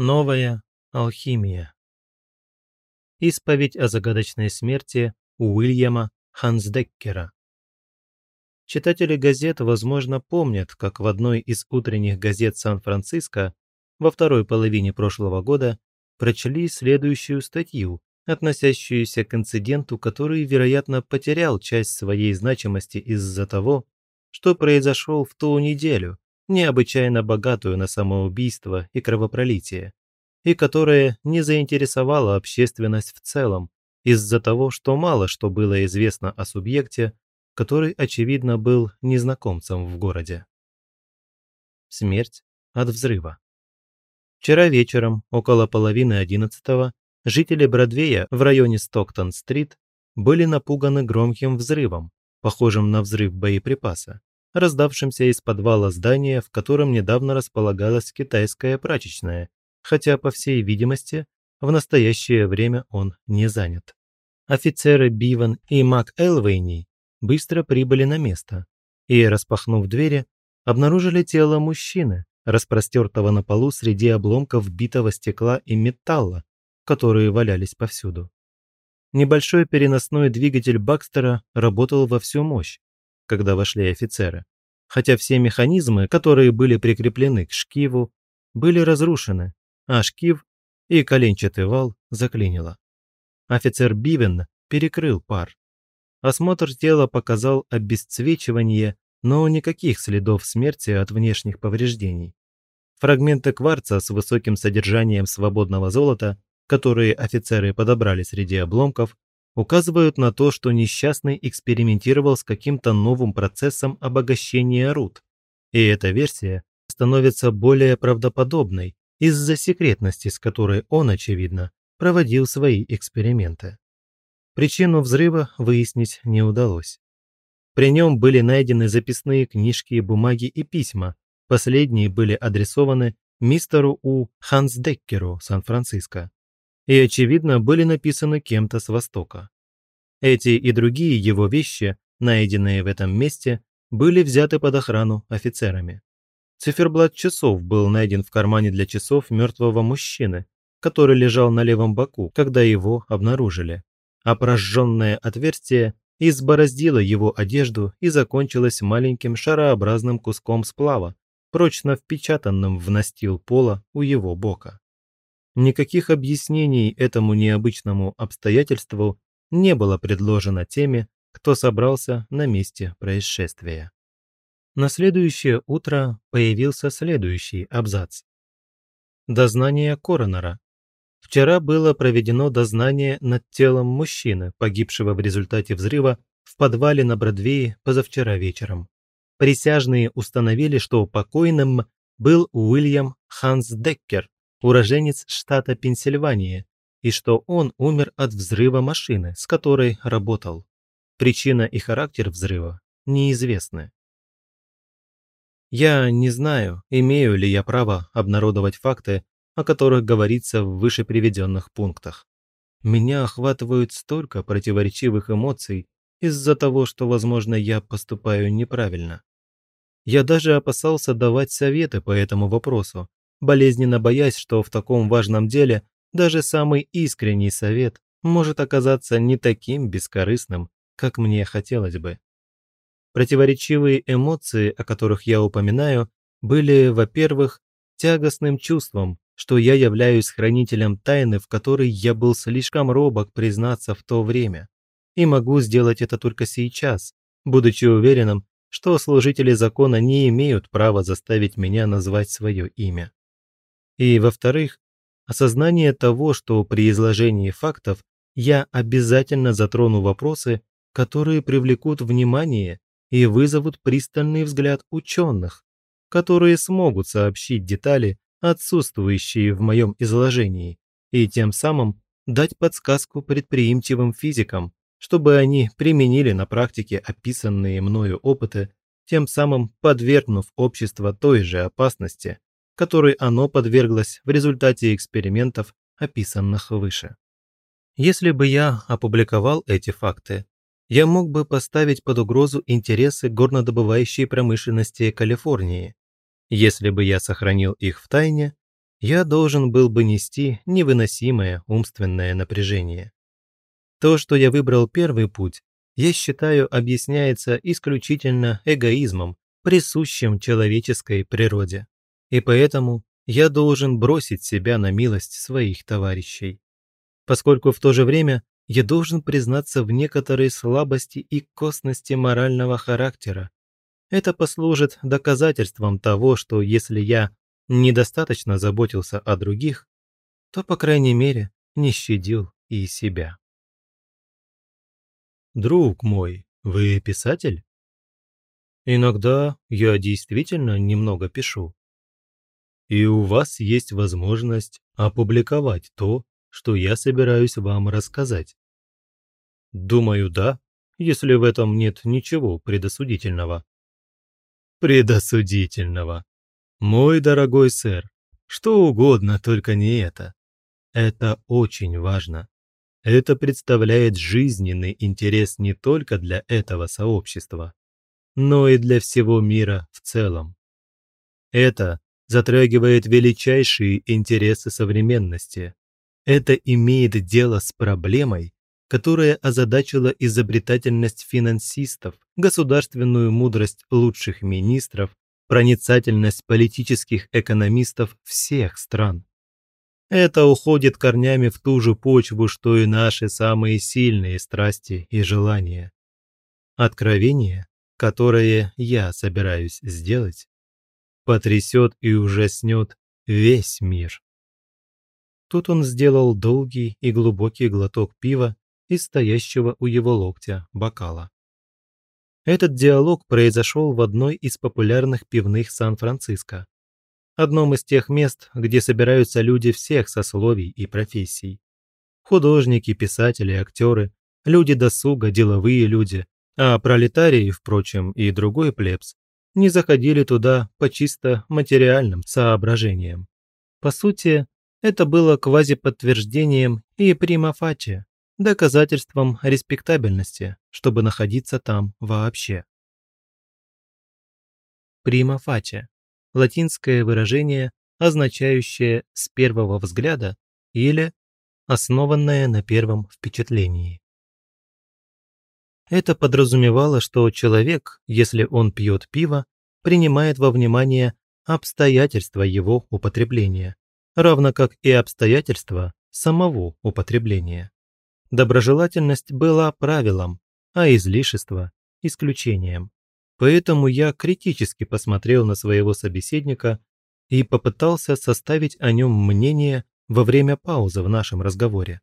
Новая алхимия. Исповедь о загадочной смерти Уильяма Хансдеккера. Читатели газет, возможно, помнят, как в одной из утренних газет Сан-Франциско во второй половине прошлого года прочли следующую статью, относящуюся к инциденту, который, вероятно, потерял часть своей значимости из-за того, что произошел в ту неделю, необычайно богатую на самоубийство и кровопролитие, и которая не заинтересовала общественность в целом из-за того, что мало что было известно о субъекте, который, очевидно, был незнакомцем в городе. Смерть от взрыва. Вчера вечером, около половины одиннадцатого, жители Бродвея в районе Стоктон-стрит были напуганы громким взрывом, похожим на взрыв боеприпаса, раздавшимся из подвала здания, в котором недавно располагалась китайская прачечная, хотя, по всей видимости, в настоящее время он не занят. Офицеры Биван и Мак Элвейни быстро прибыли на место и, распахнув двери, обнаружили тело мужчины, распростертого на полу среди обломков битого стекла и металла, которые валялись повсюду. Небольшой переносной двигатель Бакстера работал во всю мощь, когда вошли офицеры, хотя все механизмы, которые были прикреплены к шкиву, были разрушены, а шкив и коленчатый вал заклинило. Офицер Бивен перекрыл пар. Осмотр тела показал обесцвечивание, но никаких следов смерти от внешних повреждений. Фрагменты кварца с высоким содержанием свободного золота, которые офицеры подобрали среди обломков, указывают на то, что несчастный экспериментировал с каким-то новым процессом обогащения руд. И эта версия становится более правдоподобной из-за секретности, с которой он, очевидно, проводил свои эксперименты. Причину взрыва выяснить не удалось. При нем были найдены записные книжки, бумаги и письма. Последние были адресованы мистеру У. Хансдеккеру, Сан-Франциско и, очевидно, были написаны кем-то с Востока. Эти и другие его вещи, найденные в этом месте, были взяты под охрану офицерами. Циферблат часов был найден в кармане для часов мертвого мужчины, который лежал на левом боку, когда его обнаружили. А отверстие избороздило его одежду и закончилось маленьким шарообразным куском сплава, прочно впечатанным в настил пола у его бока. Никаких объяснений этому необычному обстоятельству не было предложено теми, кто собрался на месте происшествия. На следующее утро появился следующий абзац. Дознание коронера. Вчера было проведено дознание над телом мужчины, погибшего в результате взрыва в подвале на Бродвее позавчера вечером. Присяжные установили, что покойным был Уильям Ханс Деккер, уроженец штата Пенсильвания, и что он умер от взрыва машины, с которой работал. Причина и характер взрыва неизвестны. Я не знаю, имею ли я право обнародовать факты, о которых говорится в выше приведенных пунктах. Меня охватывают столько противоречивых эмоций из-за того, что, возможно, я поступаю неправильно. Я даже опасался давать советы по этому вопросу, болезненно боясь, что в таком важном деле даже самый искренний совет может оказаться не таким бескорыстным, как мне хотелось бы. Противоречивые эмоции, о которых я упоминаю, были, во-первых, тягостным чувством, что я являюсь хранителем тайны, в которой я был слишком робок признаться в то время, и могу сделать это только сейчас, будучи уверенным, что служители закона не имеют права заставить меня назвать свое имя. И, во-вторых, осознание того, что при изложении фактов я обязательно затрону вопросы, которые привлекут внимание и вызовут пристальный взгляд ученых, которые смогут сообщить детали, отсутствующие в моем изложении, и тем самым дать подсказку предприимчивым физикам, чтобы они применили на практике описанные мною опыты, тем самым подвергнув общество той же опасности, которой оно подверглось в результате экспериментов, описанных выше. Если бы я опубликовал эти факты, я мог бы поставить под угрозу интересы горнодобывающей промышленности Калифорнии. Если бы я сохранил их в тайне, я должен был бы нести невыносимое умственное напряжение. То, что я выбрал первый путь, я считаю, объясняется исключительно эгоизмом, присущим человеческой природе. И поэтому я должен бросить себя на милость своих товарищей. Поскольку в то же время я должен признаться в некоторой слабости и косности морального характера. Это послужит доказательством того, что если я недостаточно заботился о других, то, по крайней мере, не щадил и себя. «Друг мой, вы писатель?» «Иногда я действительно немного пишу. И у вас есть возможность опубликовать то, что я собираюсь вам рассказать. Думаю, да, если в этом нет ничего предосудительного. Предосудительного. Мой дорогой сэр, что угодно, только не это. Это очень важно. Это представляет жизненный интерес не только для этого сообщества, но и для всего мира в целом. Это затрагивает величайшие интересы современности. Это имеет дело с проблемой, которая озадачила изобретательность финансистов, государственную мудрость лучших министров, проницательность политических экономистов всех стран. Это уходит корнями в ту же почву, что и наши самые сильные страсти и желания. Откровение, которое я собираюсь сделать, потрясет и ужаснет весь мир. Тут он сделал долгий и глубокий глоток пива из стоящего у его локтя бокала. Этот диалог произошел в одной из популярных пивных Сан-Франциско, одном из тех мест, где собираются люди всех сословий и профессий. Художники, писатели, актеры, люди досуга, деловые люди, а пролетарии, впрочем, и другой плебс не заходили туда по чисто материальным соображениям. По сути, это было квазиподтверждением и прима фаче, доказательством респектабельности, чтобы находиться там вообще. Прима латинское выражение, означающее «с первого взгляда» или «основанное на первом впечатлении». Это подразумевало, что человек, если он пьет пиво, принимает во внимание обстоятельства его употребления, равно как и обстоятельства самого употребления. Доброжелательность была правилом, а излишество – исключением. Поэтому я критически посмотрел на своего собеседника и попытался составить о нем мнение во время паузы в нашем разговоре.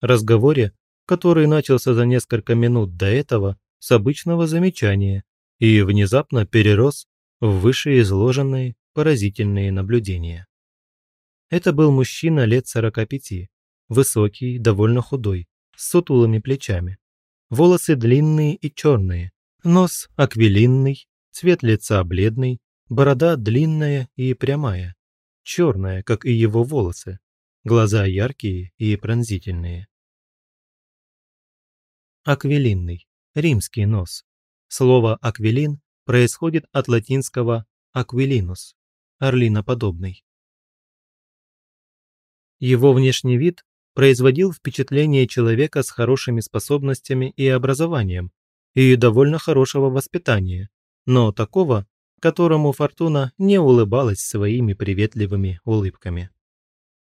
Разговоре, который начался за несколько минут до этого с обычного замечания и внезапно перерос в вышеизложенные поразительные наблюдения. Это был мужчина лет 45, высокий, довольно худой, с сутулыми плечами. Волосы длинные и черные, нос аквилинный, цвет лица бледный, борода длинная и прямая, черная, как и его волосы, глаза яркие и пронзительные. Аквилинный, римский нос. Слово «аквилин» происходит от латинского «аквилинус» – орлиноподобный. Его внешний вид производил впечатление человека с хорошими способностями и образованием, и довольно хорошего воспитания, но такого, которому Фортуна не улыбалась своими приветливыми улыбками.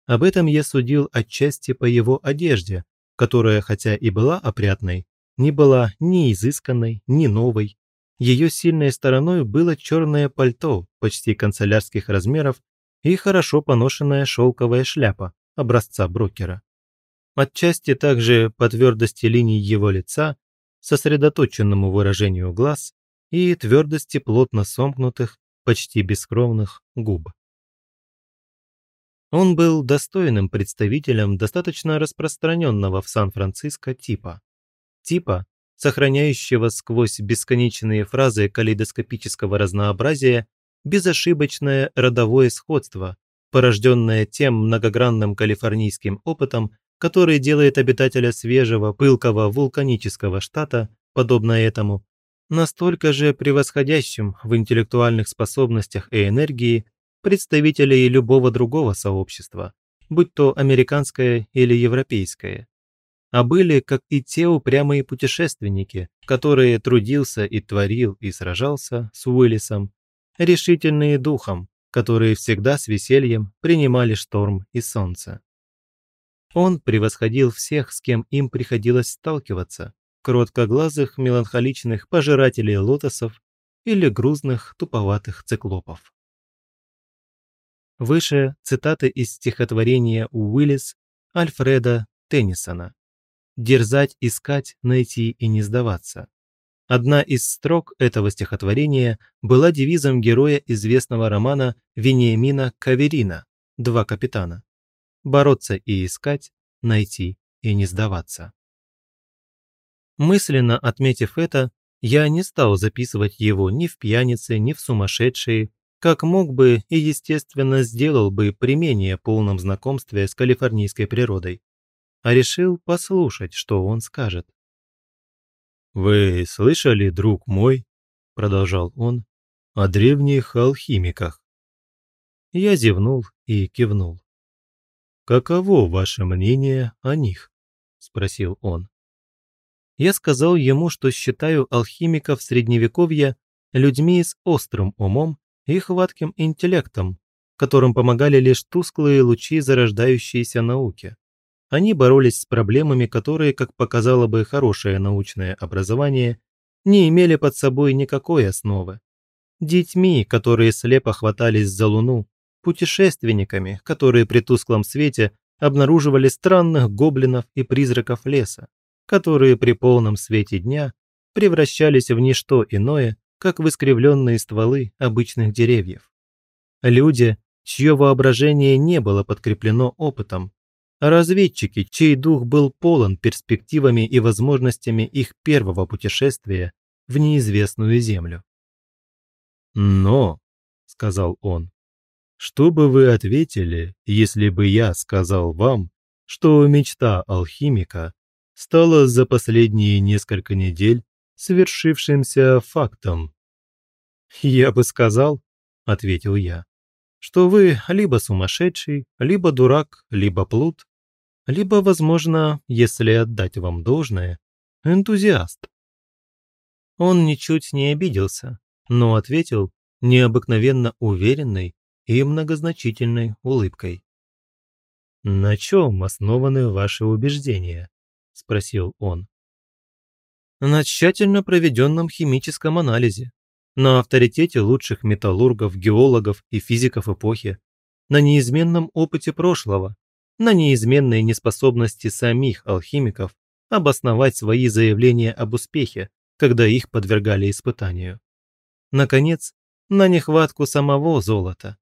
Об этом я судил отчасти по его одежде, которая, хотя и была опрятной, не была ни изысканной, ни новой. Ее сильной стороной было черное пальто почти канцелярских размеров и хорошо поношенная шелковая шляпа образца брокера. Отчасти также по твердости линий его лица, сосредоточенному выражению глаз и твердости плотно сомкнутых, почти бескровных губ. Он был достойным представителем достаточно распространенного в Сан-Франциско типа типа, сохраняющего сквозь бесконечные фразы калейдоскопического разнообразия безошибочное родовое сходство, порожденное тем многогранным калифорнийским опытом, который делает обитателя свежего, пылкого вулканического штата, подобно этому, настолько же превосходящим в интеллектуальных способностях и энергии, представителей любого другого сообщества, будь то американское или европейское. А были, как и те упрямые путешественники, которые трудился и творил и сражался с Уиллисом, решительные духом, которые всегда с весельем принимали шторм и солнце. Он превосходил всех, с кем им приходилось сталкиваться, кроткоглазых меланхоличных пожирателей лотосов или грузных туповатых циклопов. Выше цитаты из стихотворения Уиллис Альфреда Теннисона «Дерзать, искать, найти и не сдаваться». Одна из строк этого стихотворения была девизом героя известного романа Вениамина Каверина «Два капитана» бороться и искать, найти и не сдаваться. Мысленно отметив это, я не стал записывать его ни в пьянице, ни в сумасшедшие, как мог бы и, естественно, сделал бы при менее полном знакомстве с калифорнийской природой, а решил послушать, что он скажет. «Вы слышали, друг мой?» – продолжал он, – «о древних алхимиках». Я зевнул и кивнул. «Каково ваше мнение о них?» – спросил он. Я сказал ему, что считаю алхимиков Средневековья людьми с острым умом и хватким интеллектом, которым помогали лишь тусклые лучи зарождающейся науки. Они боролись с проблемами, которые, как показало бы хорошее научное образование, не имели под собой никакой основы. Детьми, которые слепо хватались за Луну, путешественниками, которые при тусклом свете обнаруживали странных гоблинов и призраков леса, которые при полном свете дня превращались в ничто иное, как в искривленные стволы обычных деревьев. Люди, чье воображение не было подкреплено опытом, разведчики, чей дух был полон перспективами и возможностями их первого путешествия в неизвестную землю. «Но», — сказал он, что бы вы ответили, если бы я сказал вам, что мечта алхимика стала за последние несколько недель свершившимся фактом? «Я бы сказал», — ответил я, «что вы либо сумасшедший, либо дурак, либо плут, либо, возможно, если отдать вам должное, энтузиаст». Он ничуть не обиделся, но ответил необыкновенно уверенной и многозначительной улыбкой. «На чем основаны ваши убеждения?» – спросил он. «На тщательно проведенном химическом анализе, на авторитете лучших металлургов, геологов и физиков эпохи, на неизменном опыте прошлого, на неизменной неспособности самих алхимиков обосновать свои заявления об успехе, когда их подвергали испытанию. Наконец, на нехватку самого золота,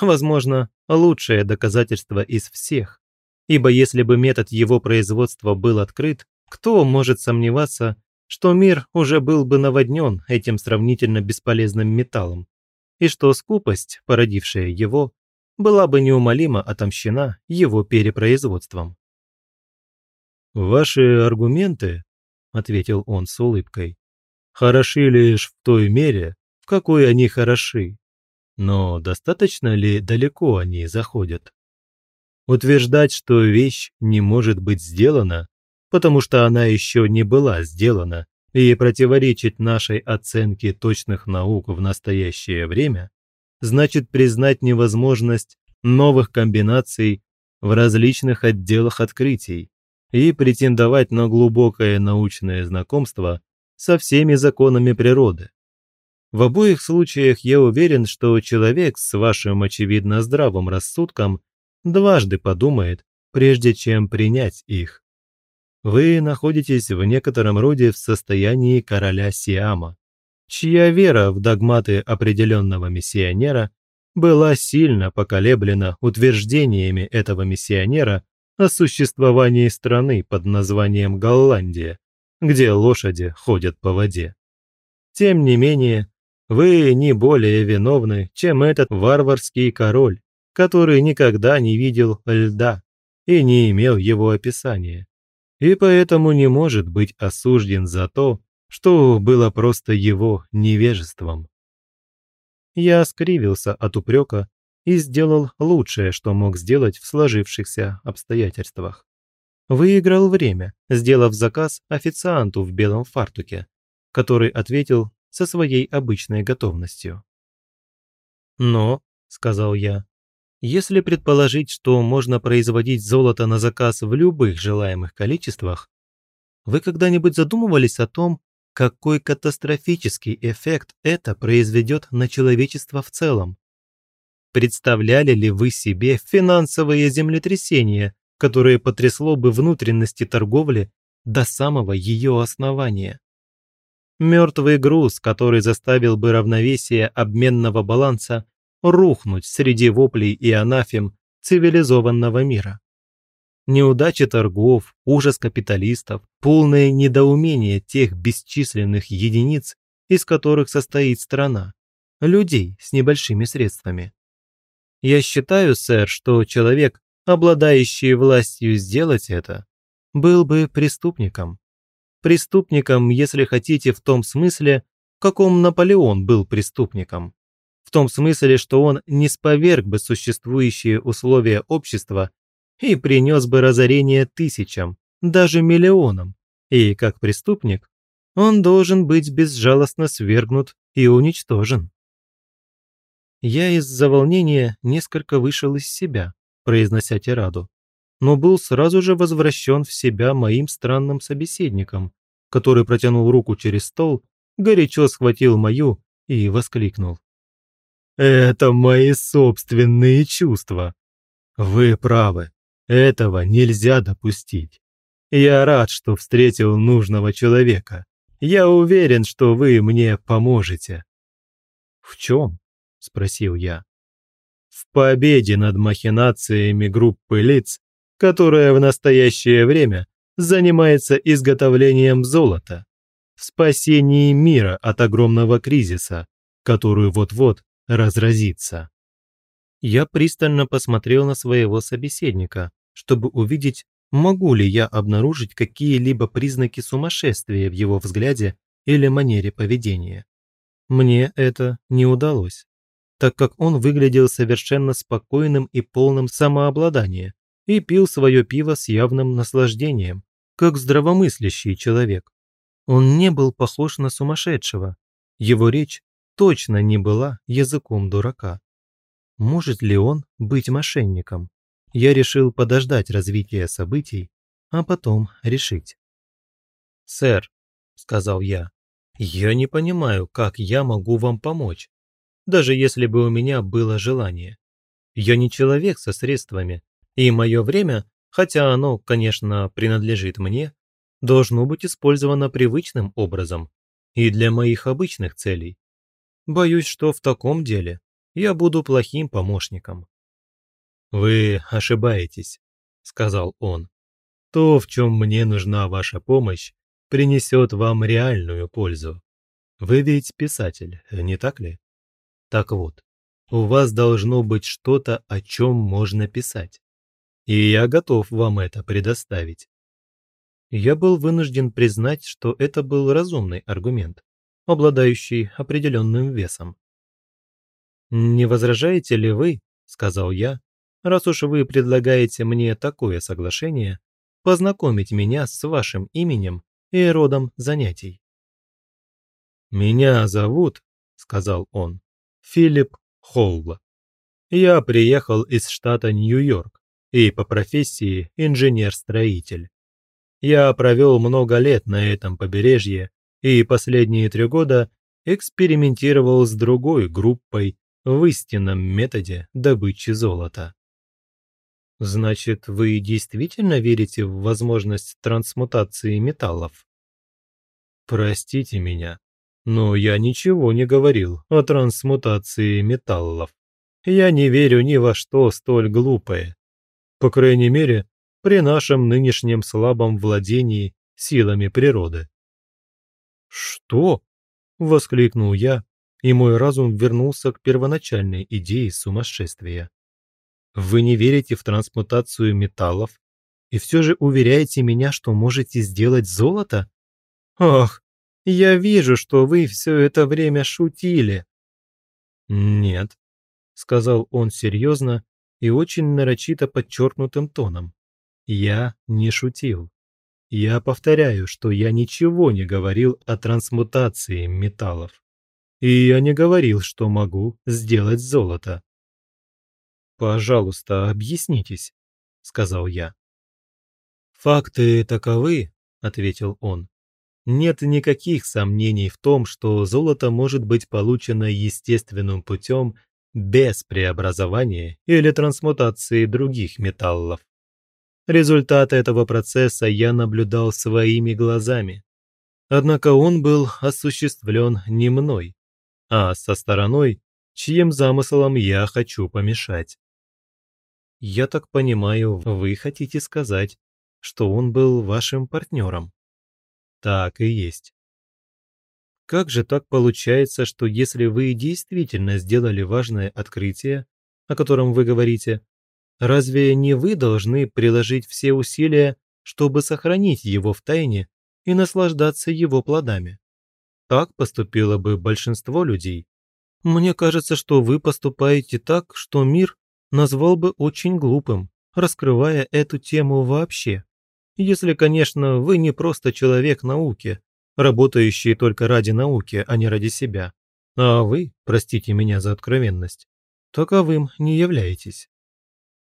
возможно, лучшее доказательство из всех. Ибо если бы метод его производства был открыт, кто может сомневаться, что мир уже был бы наводнен этим сравнительно бесполезным металлом, и что скупость, породившая его, была бы неумолимо отомщена его перепроизводством. «Ваши аргументы», — ответил он с улыбкой, — «хороши лишь в той мере, в какой они хороши, но достаточно ли далеко они заходят? Утверждать, что вещь не может быть сделана, потому что она еще не была сделана и противоречит нашей оценке точных наук в настоящее время, значит признать невозможность новых комбинаций в различных отделах открытий и претендовать на глубокое научное знакомство со всеми законами природы, в обоих случаях я уверен, что человек с вашим очевидно здравым рассудком дважды подумает, прежде чем принять их. Вы находитесь в некотором роде в состоянии короля Сиама, чья вера в догматы определенного миссионера была сильно поколеблена утверждениями этого миссионера о существовании страны под названием Голландия, где лошади ходят по воде. Тем не менее, вы не более виновны, чем этот варварский король, который никогда не видел льда и не имел его описания, и поэтому не может быть осужден за то, что было просто его невежеством. Я скривился от упрека и сделал лучшее, что мог сделать в сложившихся обстоятельствах. Выиграл время, сделав заказ официанту в белом фартуке, который ответил со своей обычной готовностью. «Но», — сказал я, — «если предположить, что можно производить золото на заказ в любых желаемых количествах, вы когда-нибудь задумывались о том, какой катастрофический эффект это произведет на человечество в целом? Представляли ли вы себе финансовое землетрясение, которое потрясло бы внутренности торговли до самого ее основания? Мертвый груз, который заставил бы равновесие обменного баланса рухнуть среди воплей и анафем цивилизованного мира. Неудачи торгов, ужас капиталистов, полное недоумение тех бесчисленных единиц, из которых состоит страна, людей с небольшими средствами. Я считаю, сэр, что человек, обладающий властью сделать это, был бы преступником. Преступником, если хотите, в том смысле, в каком Наполеон был преступником. В том смысле, что он не споверг бы существующие условия общества и принес бы разорение тысячам, даже миллионам, и, как преступник, он должен быть безжалостно свергнут и уничтожен. Я из-за волнения несколько вышел из себя, произнося тираду, но был сразу же возвращен в себя моим странным собеседником, который протянул руку через стол, горячо схватил мою и воскликнул. «Это мои собственные чувства. Вы правы. Этого нельзя допустить. Я рад, что встретил нужного человека. Я уверен, что вы мне поможете». «В чем?» – спросил я. «В победе над махинациями группы лиц, которая в настоящее время занимается изготовлением золота, в спасении мира от огромного кризиса, который вот-вот разразится». Я пристально посмотрел на своего собеседника, чтобы увидеть, могу ли я обнаружить какие-либо признаки сумасшествия в его взгляде или манере поведения. Мне это не удалось, так как он выглядел совершенно спокойным и полным самообладания и пил свое пиво с явным наслаждением, как здравомыслящий человек. Он не был похож на сумасшедшего. Его речь точно не была языком дурака. Может ли он быть мошенником? Я решил подождать развития событий, а потом решить. «Сэр», — сказал я, — «я не понимаю, как я могу вам помочь, даже если бы у меня было желание. Я не человек со средствами, и мое время, хотя оно, конечно, принадлежит мне, должно быть использовано привычным образом и для моих обычных целей. Боюсь, что в таком деле я буду плохим помощником». «Вы ошибаетесь», — сказал он. «То, в чем мне нужна ваша помощь, принесет вам реальную пользу. Вы ведь писатель, не так ли? Так вот, у вас должно быть что-то, о чем можно писать. И я готов вам это предоставить». Я был вынужден признать, что это был разумный аргумент, обладающий определенным весом. «Не возражаете ли вы, — сказал я, — раз уж вы предлагаете мне такое соглашение, познакомить меня с вашим именем и родом занятий?» «Меня зовут, — сказал он, — Филипп Холла. Я приехал из штата Нью-Йорк и по профессии инженер-строитель. Я провел много лет на этом побережье и последние три года экспериментировал с другой группой в истинном методе добычи золота. Значит, вы действительно верите в возможность трансмутации металлов? Простите меня, но я ничего не говорил о трансмутации металлов. Я не верю ни во что столь глупое. По крайней мере, при нашем нынешнем слабом владении силами природы. «Что?» – воскликнул я, и мой разум вернулся к первоначальной идее сумасшествия. Вы не верите в трансмутацию металлов и все же уверяете меня, что можете сделать золото? Ах, я вижу, что вы все это время шутили. Нет, сказал он серьезно и очень нарочито подчеркнутым тоном. «Я не шутил. Я повторяю, что я ничего не говорил о трансмутации металлов. И я не говорил, что могу сделать золото. «Пожалуйста, объяснитесь», — сказал я. «Факты таковы», — ответил он. «Нет никаких сомнений в том, что золото может быть получено естественным путем без преобразования или трансмутации других металлов. Результаты этого процесса я наблюдал своими глазами. Однако он был осуществлен не мной, а со стороной, чьим замыслом я хочу помешать. Я так понимаю, вы хотите сказать, что он был вашим партнером? Так и есть. Как же так получается, что если вы действительно сделали важное открытие, о котором вы говорите, разве не вы должны приложить все усилия, чтобы сохранить его в тайне и наслаждаться его плодами? Так поступило бы большинство людей. Мне кажется, что вы поступаете так, что мир назвал бы очень глупым, раскрывая эту тему вообще. Если, конечно, вы не просто человек науки, работающий только ради науки, а не ради себя. А вы, простите меня за откровенность, таковым не являетесь.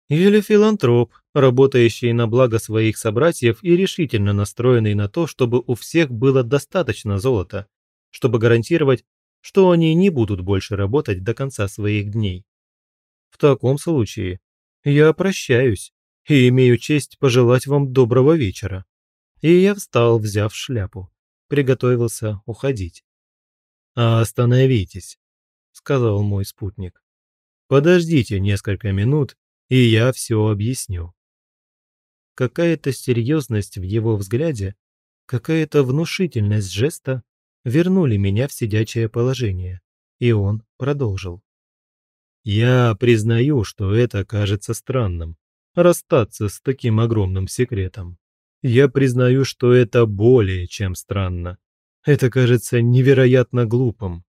Или филантроп, работающий на благо своих собратьев и решительно настроенный на то, чтобы у всех было достаточно золота, чтобы гарантировать, что они не будут больше работать до конца своих дней. В таком случае я прощаюсь и имею честь пожелать вам доброго вечера. И я встал, взяв шляпу приготовился уходить. «Остановитесь», — сказал мой спутник. «Подождите несколько минут, и я все объясню». Какая-то серьезность в его взгляде, какая-то внушительность жеста вернули меня в сидячее положение, и он продолжил. «Я признаю, что это кажется странным, расстаться с таким огромным секретом. Я признаю, что это более чем странно. Это кажется невероятно глупым.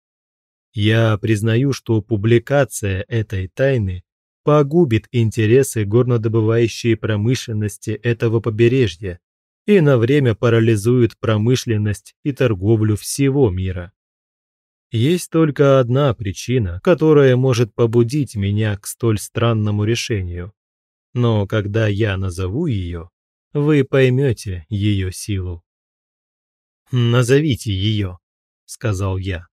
Я признаю, что публикация этой тайны погубит интересы горнодобывающей промышленности этого побережья и на время парализует промышленность и торговлю всего мира. Есть только одна причина, которая может побудить меня к столь странному решению. Но когда я назову ее, вы поймете ее силу. «Назовите ее», — сказал я.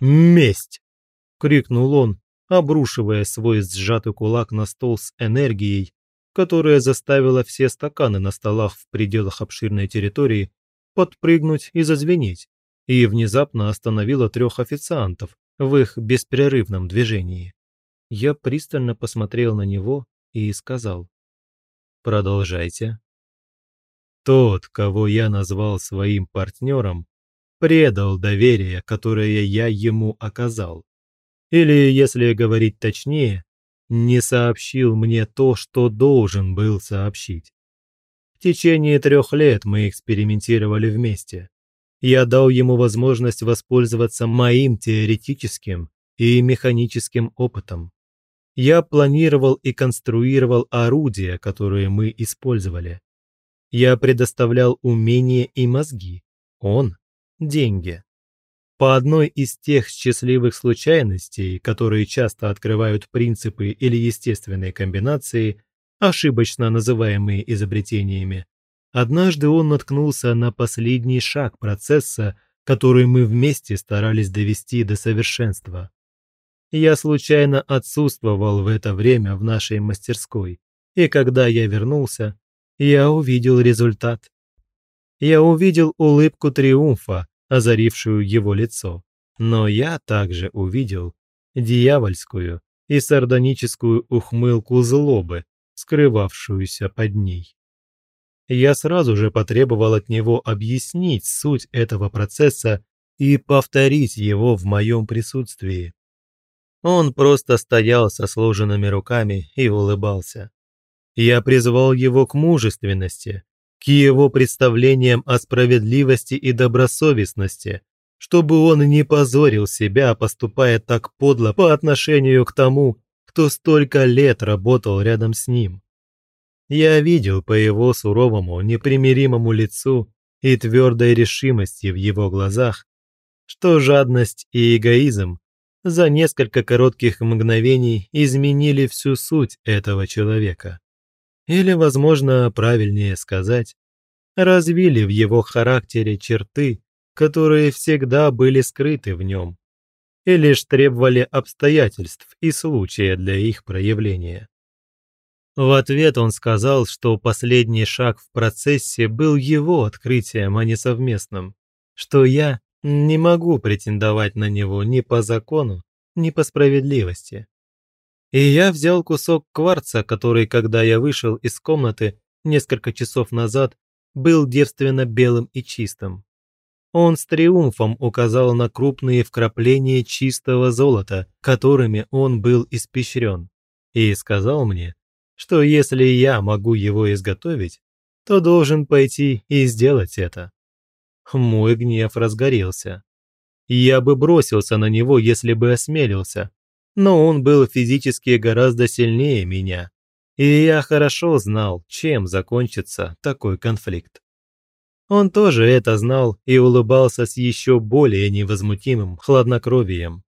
«Месть!» — крикнул он, обрушивая свой сжатый кулак на стол с энергией, которая заставила все стаканы на столах в пределах обширной территории подпрыгнуть и зазвенеть, и внезапно остановила трех официантов в их беспрерывном движении. Я пристально посмотрел на него и сказал «Продолжайте». Тот, кого я назвал своим партнером, предал доверие, которое я ему оказал. Или, если говорить точнее, не сообщил мне то, что должен был сообщить. В течение трех лет мы экспериментировали вместе. Я дал ему возможность воспользоваться моим теоретическим и механическим опытом. Я планировал и конструировал орудия, которые мы использовали. Я предоставлял умения и мозги. Он – деньги. По одной из тех счастливых случайностей, которые часто открывают принципы или естественные комбинации, ошибочно называемые изобретениями, однажды он наткнулся на последний шаг процесса, который мы вместе старались довести до совершенства. Я случайно отсутствовал в это время в нашей мастерской, и когда я вернулся, я увидел результат. Я увидел улыбку триумфа, озарившую его лицо. Но я также увидел дьявольскую и сардоническую ухмылку злобы, скрывавшуюся под ней. Я сразу же потребовал от него объяснить суть этого процесса и повторить его в моем присутствии. Он просто стоял со сложенными руками и улыбался. Я призвал его к мужественности, к его представлениям о справедливости и добросовестности, чтобы он не позорил себя, поступая так подло по отношению к тому, кто столько лет работал рядом с ним. Я видел по его суровому, непримиримому лицу и твердой решимости в его глазах, что жадность и эгоизм за несколько коротких мгновений изменили всю суть этого человека. Или, возможно, правильнее сказать, развили в его характере черты, которые всегда были скрыты в нем, и лишь требовали обстоятельств и случая для их проявления. В ответ он сказал, что последний шаг в процессе был его открытием, а не совместным, что я не могу претендовать на него ни по закону, ни по справедливости. И я взял кусок кварца, который, когда я вышел из комнаты несколько часов назад, был девственно белым и чистым. Он с триумфом указал на крупные вкрапления чистого золота, которыми он был испещрен, и сказал мне, что если я могу его изготовить, то должен пойти и сделать это. Мой гнев разгорелся. Я бы бросился на него, если бы осмелился, но он был физически гораздо сильнее меня, и я хорошо знал, чем закончится такой конфликт. Он тоже это знал и улыбался с еще более невозмутимым хладнокровием.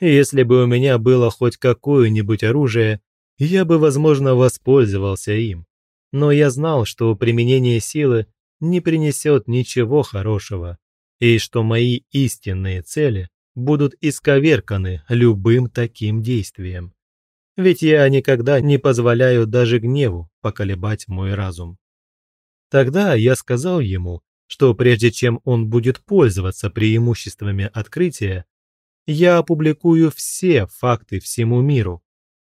Если бы у меня было хоть какое-нибудь оружие, я бы, возможно, воспользовался им. Но я знал, что применение силы не принесет ничего хорошего, и что мои истинные цели будут исковерканы любым таким действием. Ведь я никогда не позволяю даже гневу поколебать мой разум. Тогда я сказал ему, что прежде чем он будет пользоваться преимуществами открытия, я опубликую все факты всему миру,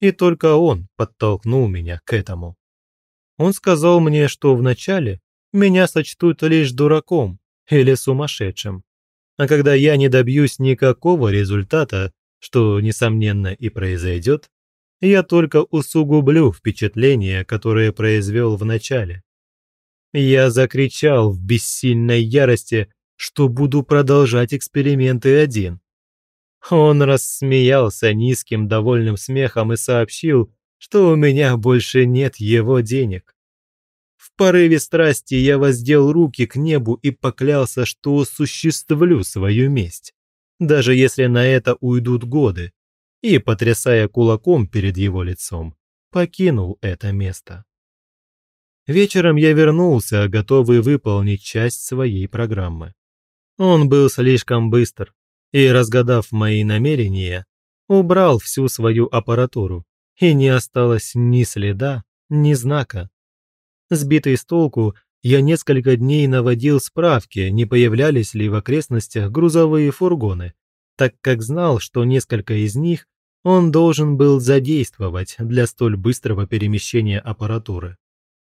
и только он подтолкнул меня к этому. Он сказал мне, что вначале меня сочтут лишь дураком или сумасшедшим, а когда я не добьюсь никакого результата, что, несомненно, и произойдет, я только усугублю впечатление, которое произвел в начале. Я закричал в бессильной ярости, что буду продолжать эксперименты один, он рассмеялся низким довольным смехом и сообщил, что у меня больше нет его денег. В порыве страсти я воздел руки к небу и поклялся, что осуществлю свою месть, даже если на это уйдут годы, и, потрясая кулаком перед его лицом, покинул это место. Вечером я вернулся, готовый выполнить часть своей программы. Он был слишком быстр, и, разгадав мои намерения, убрал всю свою аппаратуру, и не осталось ни следа, ни знака. Сбитый с толку, я несколько дней наводил справки, не появлялись ли в окрестностях грузовые фургоны, так как знал, что несколько из них он должен был задействовать для столь быстрого перемещения аппаратуры.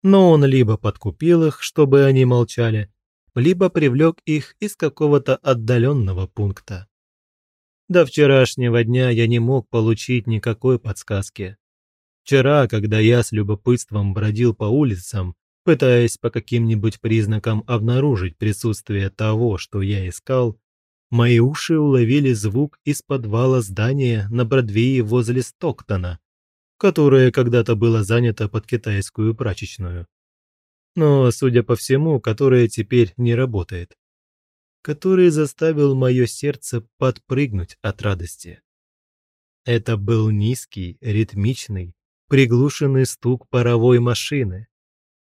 Но он либо подкупил их, чтобы они молчали, либо привлек их из какого-то отдаленного пункта. До вчерашнего дня я не мог получить никакой подсказки. Вчера, когда я с любопытством бродил по улицам, пытаясь по каким-нибудь признакам обнаружить присутствие того, что я искал, мои уши уловили звук из подвала здания на Бродвее возле Стоктона, которое когда-то было занято под китайскую прачечную. Но, судя по всему, которое теперь не работает который заставил мое сердце подпрыгнуть от радости. Это был низкий, ритмичный, приглушенный стук паровой машины.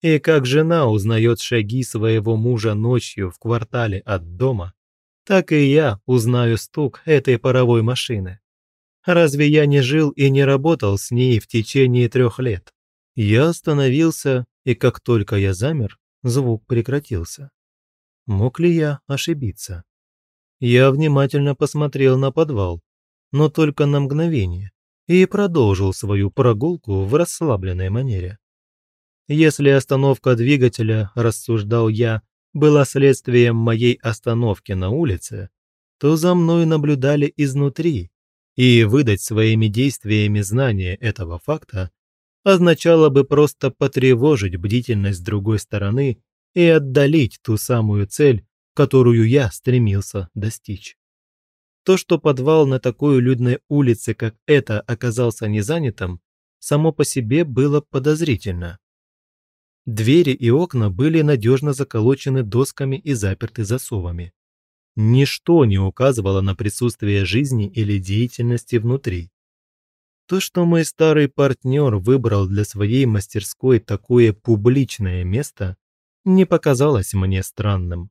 И как жена узнает шаги своего мужа ночью в квартале от дома, так и я узнаю стук этой паровой машины. Разве я не жил и не работал с ней в течение трех лет? Я остановился, и как только я замер, звук прекратился. Мог ли я ошибиться? Я внимательно посмотрел на подвал, но только на мгновение, и продолжил свою прогулку в расслабленной манере. Если остановка двигателя, рассуждал я, была следствием моей остановки на улице, то за мной наблюдали изнутри, и выдать своими действиями знание этого факта означало бы просто потревожить бдительность другой стороны и отдалить ту самую цель, которую я стремился достичь. То, что подвал на такой людной улице, как эта, оказался незанятым, само по себе было подозрительно. Двери и окна были надежно заколочены досками и заперты засовами. Ничто не указывало на присутствие жизни или деятельности внутри. То, что мой старый партнер выбрал для своей мастерской такое публичное место, не показалось мне странным.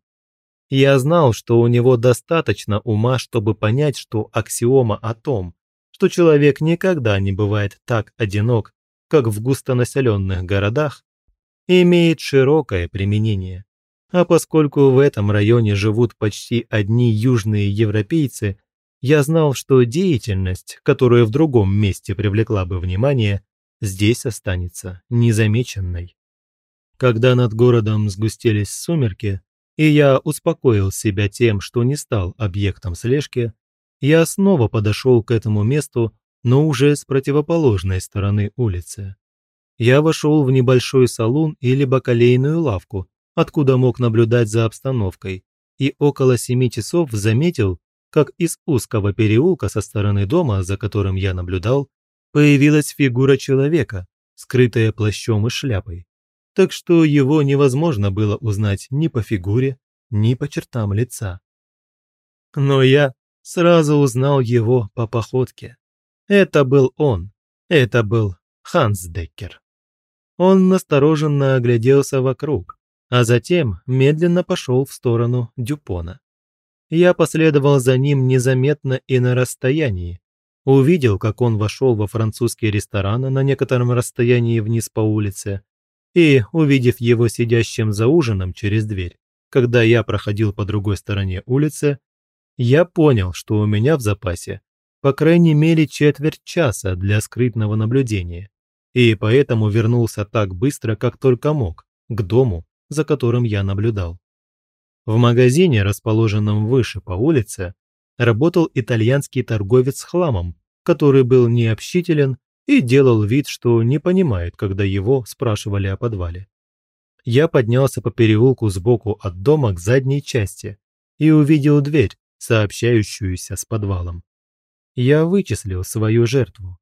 Я знал, что у него достаточно ума, чтобы понять, что аксиома о том, что человек никогда не бывает так одинок, как в густонаселенных городах, имеет широкое применение. А поскольку в этом районе живут почти одни южные европейцы, я знал, что деятельность, которая в другом месте привлекла бы внимание, здесь останется незамеченной. Когда над городом сгустились сумерки, и я успокоил себя тем, что не стал объектом слежки, я снова подошел к этому месту, но уже с противоположной стороны улицы. Я вошел в небольшой салон или бакалейную лавку, откуда мог наблюдать за обстановкой, и около семи часов заметил, как из узкого переулка со стороны дома, за которым я наблюдал, появилась фигура человека, скрытая плащом и шляпой так что его невозможно было узнать ни по фигуре, ни по чертам лица. Но я сразу узнал его по походке. Это был он, это был Ханс Деккер. Он настороженно огляделся вокруг, а затем медленно пошел в сторону Дюпона. Я последовал за ним незаметно и на расстоянии. Увидел, как он вошел во французский ресторан на некотором расстоянии вниз по улице, и, увидев его сидящим за ужином через дверь, когда я проходил по другой стороне улицы, я понял, что у меня в запасе по крайней мере четверть часа для скрытного наблюдения, и поэтому вернулся так быстро, как только мог, к дому, за которым я наблюдал. В магазине, расположенном выше по улице, работал итальянский торговец хламом, который был необщителен и делал вид, что не понимает, когда его спрашивали о подвале. Я поднялся по переулку сбоку от дома к задней части и увидел дверь, сообщающуюся с подвалом. Я вычислил свою жертву.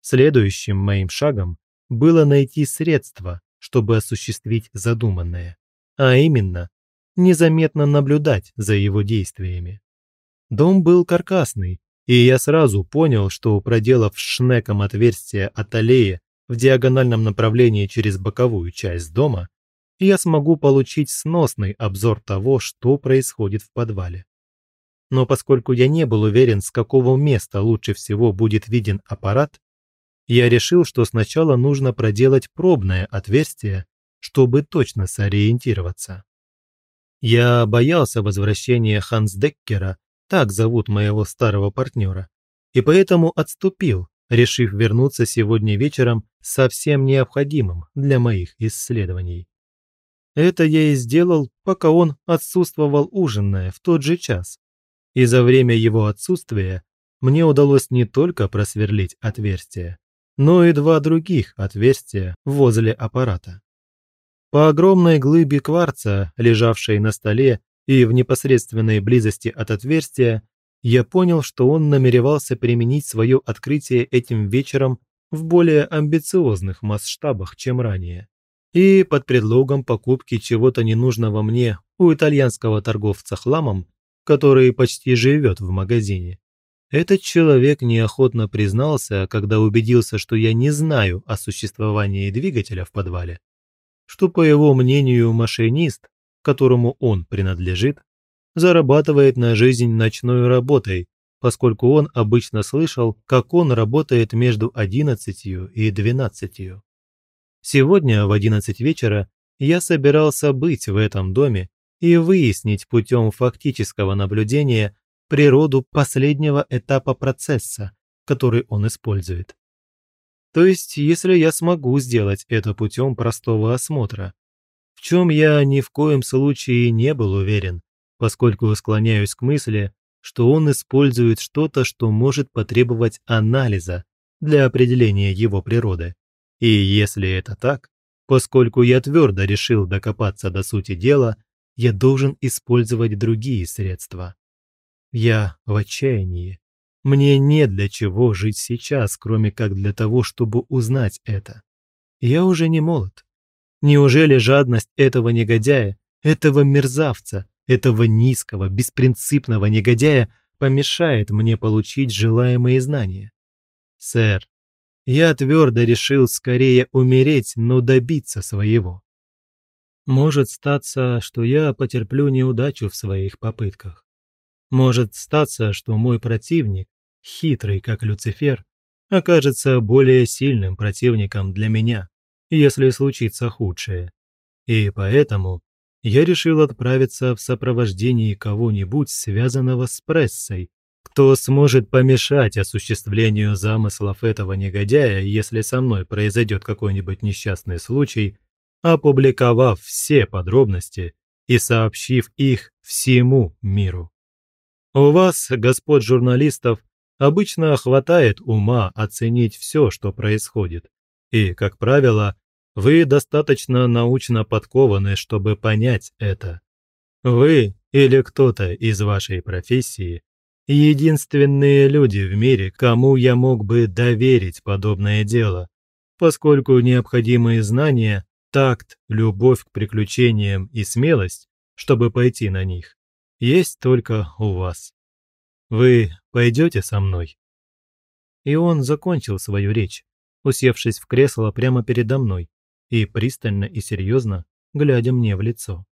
Следующим моим шагом было найти средства, чтобы осуществить задуманное, а именно незаметно наблюдать за его действиями. Дом был каркасный, и я сразу понял, что проделав шнеком отверстие от аллеи в диагональном направлении через боковую часть дома, я смогу получить сносный обзор того, что происходит в подвале. Но поскольку я не был уверен, с какого места лучше всего будет виден аппарат, я решил, что сначала нужно проделать пробное отверстие, чтобы точно сориентироваться. Я боялся возвращения Хансдеккера так зовут моего старого партнера, и поэтому отступил, решив вернуться сегодня вечером со всем необходимым для моих исследований. Это я и сделал, пока он отсутствовал ужинная в тот же час. И за время его отсутствия мне удалось не только просверлить отверстие, но и два других отверстия возле аппарата. По огромной глыбе кварца, лежавшей на столе и в непосредственной близости от отверстия я понял, что он намеревался применить свое открытие этим вечером в более амбициозных масштабах, чем ранее. И под предлогом покупки чего-то ненужного мне у итальянского торговца хламом, который почти живет в магазине, этот человек неохотно признался, когда убедился, что я не знаю о существовании двигателя в подвале, что, по его мнению, машинист, которому он принадлежит, зарабатывает на жизнь ночной работой, поскольку он обычно слышал, как он работает между 11 и 12. Сегодня в 11 вечера я собирался быть в этом доме и выяснить путем фактического наблюдения природу последнего этапа процесса, который он использует. То есть, если я смогу сделать это путем простого осмотра, в чем я ни в коем случае не был уверен, поскольку склоняюсь к мысли, что он использует что-то, что может потребовать анализа для определения его природы. И если это так, поскольку я твердо решил докопаться до сути дела, я должен использовать другие средства. Я в отчаянии. Мне нет для чего жить сейчас, кроме как для того, чтобы узнать это. Я уже не молод. Неужели жадность этого негодяя, этого мерзавца, этого низкого, беспринципного негодяя помешает мне получить желаемые знания? Сэр, я твердо решил скорее умереть, но добиться своего. Может статься, что я потерплю неудачу в своих попытках. Может статься, что мой противник, хитрый как Люцифер, окажется более сильным противником для меня, если случится худшее. И поэтому я решил отправиться в сопровождении кого-нибудь, связанного с прессой, кто сможет помешать осуществлению замыслов этого негодяя, если со мной произойдет какой-нибудь несчастный случай, опубликовав все подробности и сообщив их всему миру. У вас, господ журналистов, обычно хватает ума оценить все, что происходит. И, как правило, вы достаточно научно подкованы, чтобы понять это. Вы или кто-то из вашей профессии – единственные люди в мире, кому я мог бы доверить подобное дело, поскольку необходимые знания, такт, любовь к приключениям и смелость, чтобы пойти на них, есть только у вас. Вы пойдете со мной?» И он закончил свою речь, усевшись в кресло прямо передо мной и пристально и серьезно глядя мне в лицо.